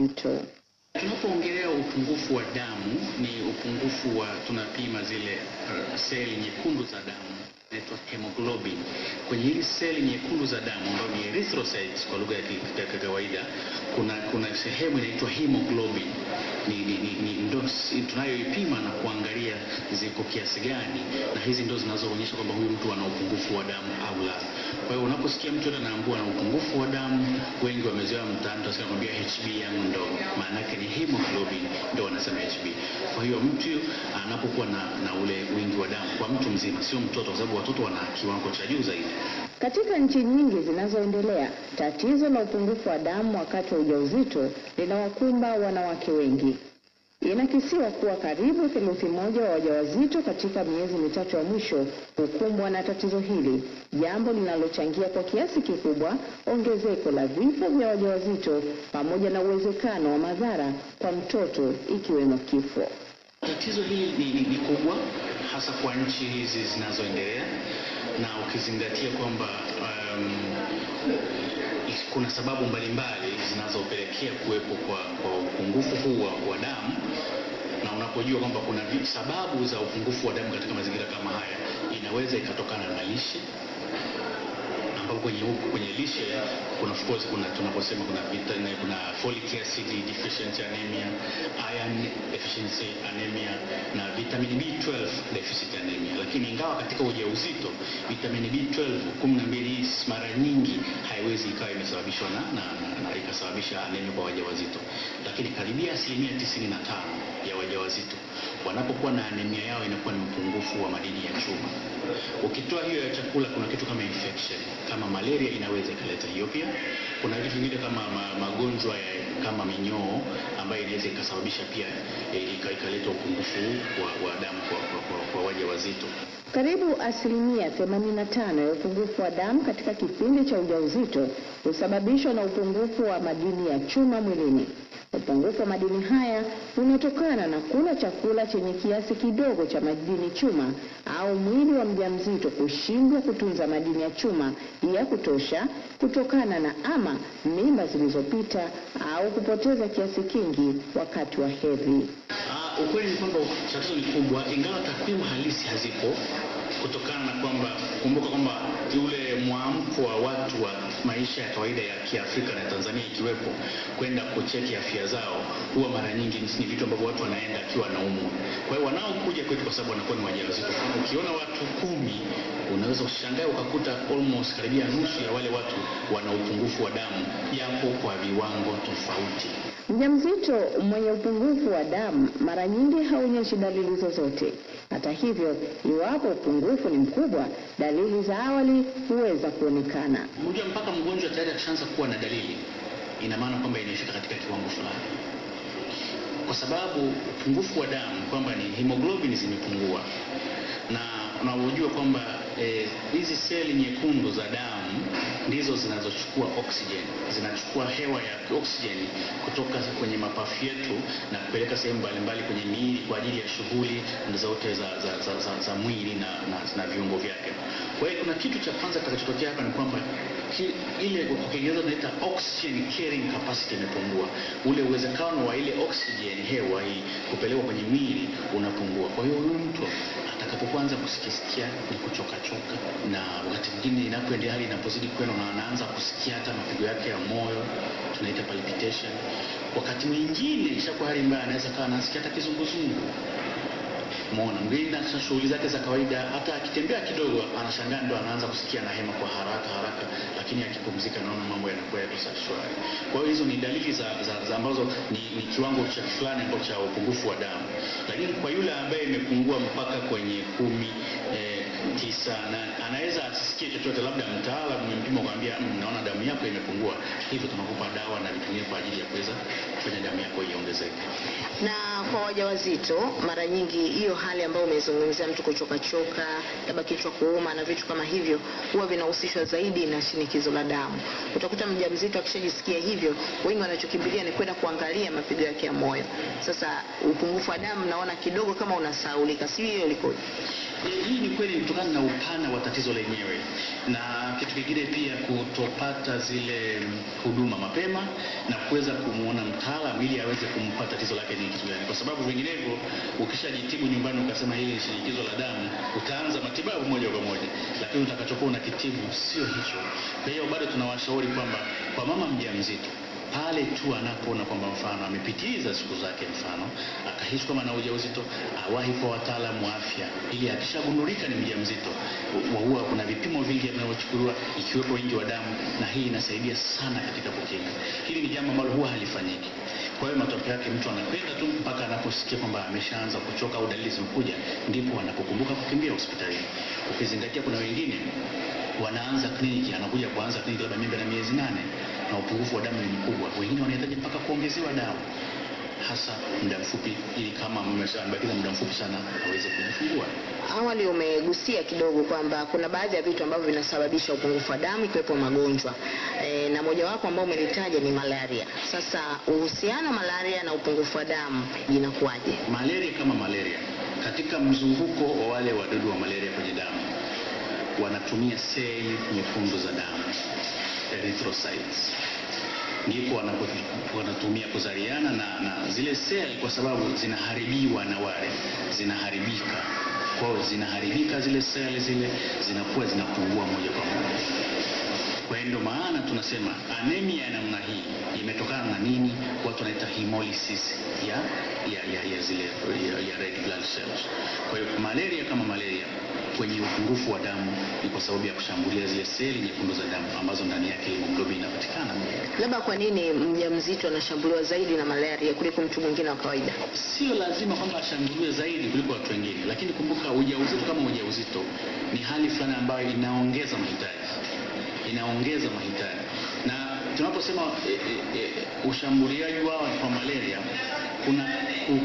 mto. Tunapoongelea upungufu wa damu ni upungufu wa tunapima zile uh, seli nyekundu za damu inaitwa hemoglobin. Kwenye hili seli nyekundu za damu ambayo ni erythrocytes kwa lugha ya kawaida, kuna kuna sehemu inaitwa hemoglobin ni, ni, ni, ni ndo tunayoipima na kuangalia ziko kiasi gani, na hizi ndo zinazoonyesha kwamba huyu mtu ana upungufu wa damu au la. Kwa hiyo unaposikia mtu anaambua ana upungufu wa damu, wengi wamezoea mtaani tunasema kwambia HB yangu ndogo, maana yake ni hemoglobin, ndo wanasema HB. Kwa hiyo mtu anapokuwa na, na ule wingi wa damu kwa mtu mzima, sio mtoto, kwa sababu watoto wana kiwango cha juu zaidi. Katika nchi nyingi zinazoendelea, tatizo la upungufu wa damu wakati wa ujauzito linawakumba wanawake wengi. Inakisiwa kuwa karibu theluthi moja wa wajawazito katika miezi mitatu ya mwisho hukumbwa na tatizo hili, jambo linalochangia kwa kiasi kikubwa ongezeko la vifo vya wajawazito pamoja na uwezekano wa madhara kwa mtoto ikiwemo kifo. Tatizo hili ni, ni, ni kubwa hasa kwa nchi hizi zinazoendelea na ukizingatia kwamba um, kuna sababu mbalimbali zinazopelekea kuwepo kwa, kwa upungufu huu wa, damu. Na unapojua kwamba kuna sababu za upungufu wa damu katika mazingira kama haya, inaweza ikatokana na lishe ambapo kwenye huku kwenye lishe kuna of course kuna tunaposema kuna vitamin, kuna folic acid deficiency anemia, iron deficiency anemia na vitamin B12 deficit anemia. Lakini ingawa katika ujauzito vitamin B12 12 mara nyingi haiwezi ikawa imesababishwa na, na, na, na ikasababisha anemia kwa wajawazito, lakini karibia asilimia 95 ya wajawazito wanapokuwa na anemia yao inakuwa ni upungufu wa madini ya chuma. Ukitoa hiyo ya chakula, kuna kitu kama infection kama malaria inaweza ikaleta hiyo pia. Kuna vitu vingine kama ma, magonjwa ya, kama minyoo ambayo inaweza ikasababisha pia e, ikaleta upungufu wa, wa damu kwa, kwa, kwa, kwa waja wazito. Karibu asilimia 85 ya upungufu wa damu katika kipindi cha ujauzito husababishwa na upungufu wa madini ya chuma mwilini. Upungufu wa madini haya unatokana na kula chakula chenye kiasi kidogo cha madini chuma au mwili wa mjamzito kushindwa kutunza madini ya chuma ya kutosha kutokana na ama mimba zilizopita au kupoteza kiasi kingi wakati wa hedhi. Ah, ukweli ni kwamba tatizo ni kubwa, ingawa takwimu halisi hazipo, kutokana na kwamba kumbuka kwamba yule mwamko wa watu wa maisha ya kawaida ya Kiafrika na Tanzania ikiwepo kwenda kucheki afya zao, huwa mara nyingi ni vitu ambavyo watu wanaenda akiwa anaumwa. Kwa hiyo wanaokuja kwetu kwa sababu wanakuwa ni wajawazito, kama ukiona watu kumi unaweza ushangae ukakuta almost karibia nusu ya wale watu wana upungufu wa damu, japo kwa viwango tofauti. Mjamzito mwenye upungufu wa damu mara nyingi haonyeshi dalili zozote. Hata hivyo, iwapo upungufu ni mkubwa, dalili za awali huweza kuonekana. Unajua, mpaka mgonjwa tayari akishaanza kuwa na dalili, ina maana kwamba inaishika katika kiwango fulani, kwa sababu upungufu wa damu kwamba ni hemoglobin zimepungua, na unavyojua kwamba eh, hizi seli nyekundu za damu ndizo zinazochukua oxygen, zinachukua hewa ya oxygen kutoka kwenye mapafu yetu na kupeleka sehemu mbalimbali kwenye miili kwa ajili ya shughuli zote za, za, za, za, za mwili na, na, na viungo vyake. Kwa hiyo kuna kitu cha kwanza kitakachotokea hapa ni kwamba ki, ile kwa Kiingereza tunaita oxygen carrying capacity imepungua. Ule uwezekano wa ile oxygen hewa hii kupelekwa kwenye mwili unapungua. Kwa hiyo huyu mtu atakapoanza ni kuchoka choka, na wakati mwingine inapoendelea hali inapozidi kwenda, na anaanza kusikia hata mapigo yake ya moyo tunaita palpitation. Wakati mwingine ishakuwa hali mbaya, anaweza kawa anasikia hata kizunguzungu Muona mwingine na shughuli zake za kawaida, hata akitembea kidogo anashangaa ndo anaanza kusikia na hema kwa haraka haraka, lakini akipumzika naona mambo yanakuwa yako shwari. Kwa hiyo hizo ni dalili za, za, za ambazo ni, ni kiwango cha fulani ambacho cha upungufu wa damu, lakini kwa yule ambaye imepungua mpaka kwenye kumi eh, tisa na anaweza asisikie chochote, labda mtaalamu amempima kwambia, "Mm, naona damu yako imepungua, hivyo tunakupa dawa na vitumie kwa ajili ya kuweza kufanya damu yako iongezeke. Na kwa wajawazito, mara nyingi hiyo hali ambayo umezungumzia, mtu kuchoka choka, labda kichwa kuuma na vitu kama hivyo, huwa vinahusishwa zaidi na shinikizo la damu. Utakuta mjamzito akishajisikia hivyo, wengi wanachokimbilia ni kwenda kuangalia mapigo yake ya moyo. Sasa upungufu wa damu naona kidogo kama unasaulika, si hiyo ilikoje? E, hii ni kweli kutokana na upana wa tatizo lenyewe, na kitu kingine pia kutopata zile huduma mapema na kuweza kumwona mtaalamu ili aweze kumpa tatizo lake ni kitu gani, kwa sababu vinginevyo ukishajitibu nyumbani ukasema hili ni shinikizo la damu, utaanza matibabu moja kwa moja, lakini utakachokuwa unakitibu sio hicho. Kwa hiyo bado tunawashauri kwamba kwa mama mjamzito pale tu anapoona kwamba mfano amepitiliza siku zake, mfano akahisi kwamba ana ujauzito, awahi kwa wataalamu wa afya, ili akishagundulika ni mjamzito, wa- huwa kuna vipimo vingi vinavyochukuliwa ikiwepo wingi wa damu, na hii inasaidia sana katika kukinga. Hili ni jambo ambalo huwa halifanyiki. Kwa hiyo matokeo yake mtu anakwenda tu mpaka anaposikia kwamba ameshaanza kuchoka au dalili zimekuja, ndipo anapokumbuka kukimbia hospitalini, ukizingatia kuna wengine wanaanza kliniki, anakuja kuanza kliniki labda mimba na miezi nane na upungufu wa damu ni mkubwa. Wengine wanahitaji mpaka kuongezewa damu, hasa muda mfupi, ili kama amebakiza muda mfupi sana aweze kujifungua. Awali umegusia kidogo kwamba kuna baadhi ya vitu ambavyo vinasababisha upungufu wa damu ikiwepo magonjwa e, na mojawapo ambao umelitaja ni malaria. Sasa uhusiano malaria na upungufu wa damu inakuwaje? Malaria kama malaria, katika mzunguko wa wale wadudu wa malaria kwenye damu wanatumia seli nyekundu za damu erythrocytes, ndipo wanatumia kuzaliana na, na zile sel kwa sababu zinaharibiwa na wale, zinaharibika kwao, zinaharibika zile sel zile, zinakuwa zinapungua moja kwa moja. Kwa hiyo ndio maana tunasema anemia ya namna hii imetokana na nini? Watu wanaita hemolysis ya, ya, ya, ya zile ya, ya red blood cells. Kwa hiyo malaria kama malaria kwenye upungufu wa damu ni kwa sababu ya kushambulia zile seli nyekundu za damu ambazo ndani yake hemoglobin inapatikana. Labda kwa nini mjamzito anashambuliwa zaidi na malaria kuliko mtu mwingine wa kawaida? Sio lazima kwamba ashambuliwe zaidi kuliko watu wengine, lakini kumbuka, ujauzito kama ujauzito ni hali fulani ambayo inaongeza mahitaji, inaongeza mahitaji. Na tunaposema e, e, e, ushambuliaji wao kwa malaria, kuna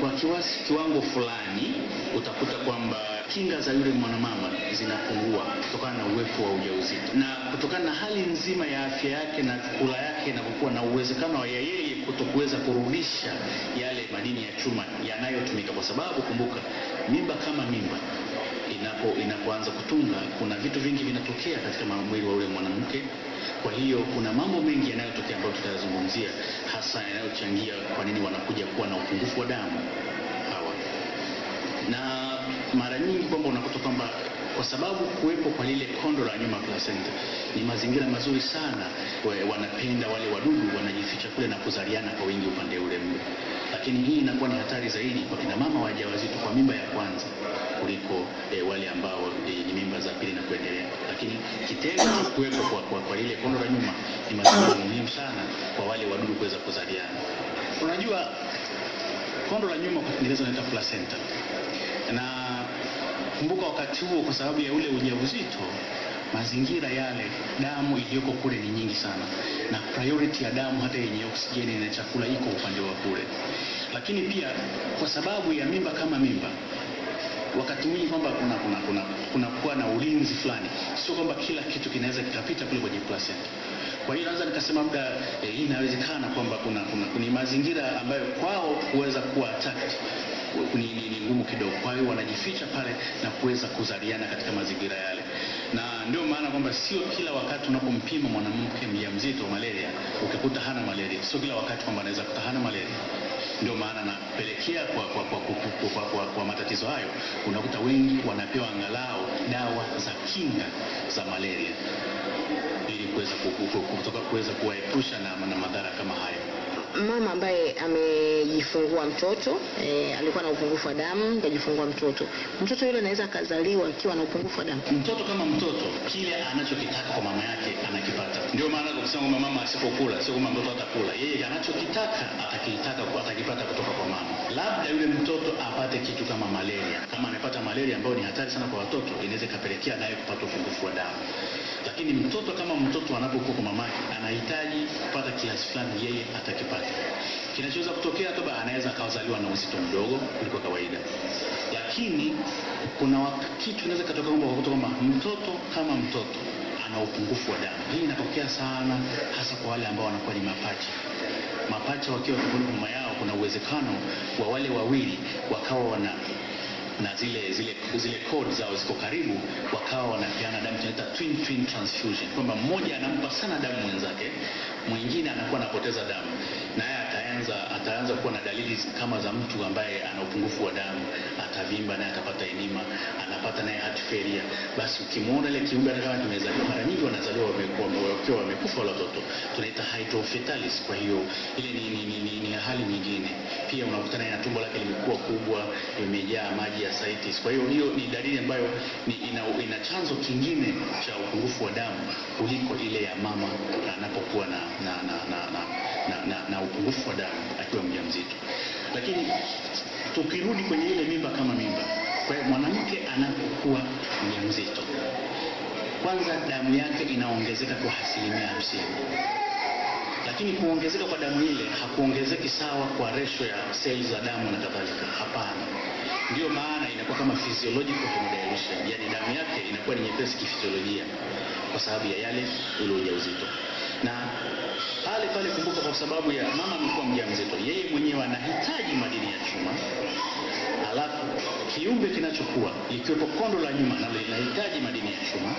kwa kiwasi, kiwango fulani utakuta kwamba kinga za yule mwanamama zinapungua kutokana na uwepo wa ujauzito. Na kutokana na hali nzima ya afya yake na kula yake inapokuwa na uwezekano wa yeye kutokuweza kurudisha yale madini ya chuma yanayotumika, kwa sababu kumbuka, mimba kama mimba inapo inapoanza kutunga, kuna vitu vingi vinatokea katika mwili wa yule mwanamke. Kwa hiyo kuna mambo mengi yanayotokea ambayo tutayazungumzia, hasa yanayochangia kwa nini wanakuja kuwa na upungufu wa damu hawa. Na mara nyingi kwamba unakuta kwamba kwa sababu kuwepo kwa lile kondo la nyuma placenta ni mazingira mazuri sana, we- wanapenda wale wadudu wanajificha kule na kuzaliana kwa wingi upande ule mle, lakini hii inakuwa ni hatari zaidi kwa kina mama wajawazito kwa mimba ya kwanza kuliko eh, wale ambao eh, ni mimba za pili na kuendelea. Lakini kitendo cha kuwepo kwa, kwa, kwa lile kondo la nyuma ni mazingira muhimu sana kwa wale wadudu kuweza kuzaliana. Unajua kondo la nyuma kwa Kiingereza inaitwa placenta na kumbuka, wakati huo kwa sababu ya ule ujauzito, mazingira yale, damu iliyoko kule ni nyingi sana, na priority ya damu hata yenye oksijeni na chakula iko upande wa kule. Lakini pia kwa sababu ya mimba kama mimba, wakati mwingi kwamba kuna kuna kuna kuna kuwa na ulinzi fulani, sio kwamba kila kitu kinaweza kikapita kule kwenye placenta. Kwa hiyo naweza nikasema labda eh, inawezekana kwamba kuna kuna kuna mazingira ambayo kwao huweza kuwa attacked ni ngumu kidogo. Kwa hiyo wanajificha pale na kuweza kuzaliana katika mazingira yale, na ndio maana kwamba sio kila wakati unapompima mwanamke mjamzito malaria ukikuta hana malaria, sio kila wakati kwamba anaweza kuta hana malaria. Ndio maana napelekea kwa, kwa, kwa, kwa, kwa, kwa, kwa, kwa matatizo hayo, unakuta wengi wanapewa angalau dawa za kinga za malaria ili kuweza kuweza kuwaepusha na, na madhara kama hayo. Mama ambaye amejifungua mtoto e, alikuwa na upungufu wa damu, kajifungua mtoto, mtoto yule anaweza akazaliwa akiwa na upungufu wa damu. Mtoto kama mtoto, kile anachokitaka kwa mama yake anakipata. Ndio maana kwa kusema kwamba mama asipokula sio kwamba mtoto atakula, yeye anachokitaka atakitaka atakipata kutoka kwa mama. Labda yule mtoto apate kitu kama malaria. Kama amepata malaria ambayo ni hatari sana kwa watoto, inaweza ikapelekea naye kupata upungufu wa damu. Lakini mtoto kama mtoto anapokuwa kwa mamake, anahitaji kupata kiasi fulani, yeye atakipata. Kinachoweza kutokea toba, anaweza akazaliwa na uzito mdogo kuliko kawaida, lakini kuna kitu kinaweza katoka kwamba mtoto kama mtoto ana upungufu wa damu. Hii inatokea sana hasa kwa wale ambao wanakuwa ni mapacha. Mapacha wakiwa tumboni mama yao, kuna uwezekano wa wale wawili wakawa wana na zile zile zile code zao ziko karibu, wakawa wanapeana damu, tunaita twin twin transfusion, kwamba mmoja anampa sana damu mwenzake, mwingine anakuwa anapoteza damu, na yeye ataanza ataanza kuwa na dalili kama za mtu ambaye ana upungufu wa damu, atavimba naye atapata enima, anapata naye heart failure. Basi ukimwona ile kiumbe hata kama kimezaliwa, mara nyingi wanazaliwa wakiwa wamekufa wale watoto, tunaita hydrocephalus. Kwa hiyo ile ni, ni, ni, ni, ni hali nyingine. Pia unakutana na tumbo lake limekuwa kubwa, limejaa maji ascites. Kwa hiyo hiyo ni dalili ambayo ni, ina, ina chanzo kingine cha upungufu wa damu kuliko ile ya mama anapokuwa na na, na, na, na, na, na, na upungufu wa damu akiwa mjamzito. Lakini tukirudi kwenye ile mimba kama mimba, kwa hiyo mwanamke anapokuwa mjamzito, kwanza damu yake inaongezeka kwa asilimia hamsini lakini kuongezeka kwa damu ile hakuongezeki sawa kwa ratio ya seli za damu na kadhalika. Hapana, ndiyo maana inakuwa kama physiological hemodilution, yani damu yake inakuwa ni nyepesi kifisiolojia kwa sababu ya yale ule ujauzito. Na pale pale, kumbuka, kwa sababu ya mama amekuwa mjamzito, yeye mwenyewe anahitaji madini ya chuma, alafu kiumbe kinachokuwa ikiwepo kondo la nyuma nalo linahitaji madini ya chuma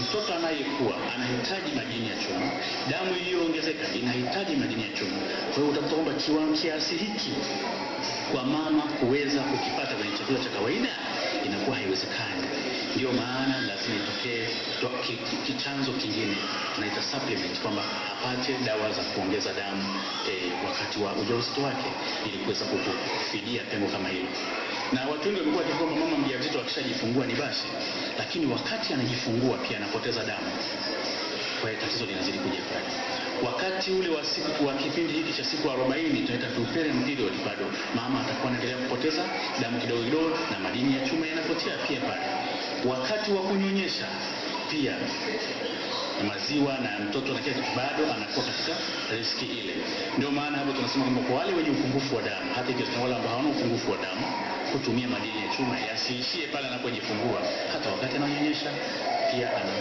mtoto anayekuwa anahitaji madini ya chuma, damu iliyoongezeka inahitaji madini ya chuma. Kwa hiyo utakuta kwamba kiasi hiki kwa mama kuweza kukipata kwenye chakula cha kawaida inakuwa haiwezekani. Ndio maana lazima itokee to- ki- ki- kichanzo kingine tunaita supplement, kwamba apate dawa za kuongeza damu eh, wakati wa ujauzito wake ili kuweza kufidia pengo kama hilo na watu wengi wamekuwa kwamba mama mjamzito akishajifungua ni basi, lakini wakati anajifungua pia anapoteza damu. Kwa hiyo tatizo linazidi kuja pale. Wakati ule wa siku wa kipindi hiki cha siku 40 tunaita puerperium period, bado mama atakuwa anaendelea kupoteza damu kidogo kidogo, na madini ya chuma yanapotea pia pale. Wakati wa kunyonyesha pia na maziwa na mtoto na kila kitu bado anakuwa katika riski ile. Ndio maana hapo tunasema kwamba kwa wale wenye upungufu wa damu, hata ikiwa tuna wale ambao hawana upungufu wa damu, kutumia madini ya chuma yasiishie pale anapojifungua, hata wakati ananyonyesha pia ana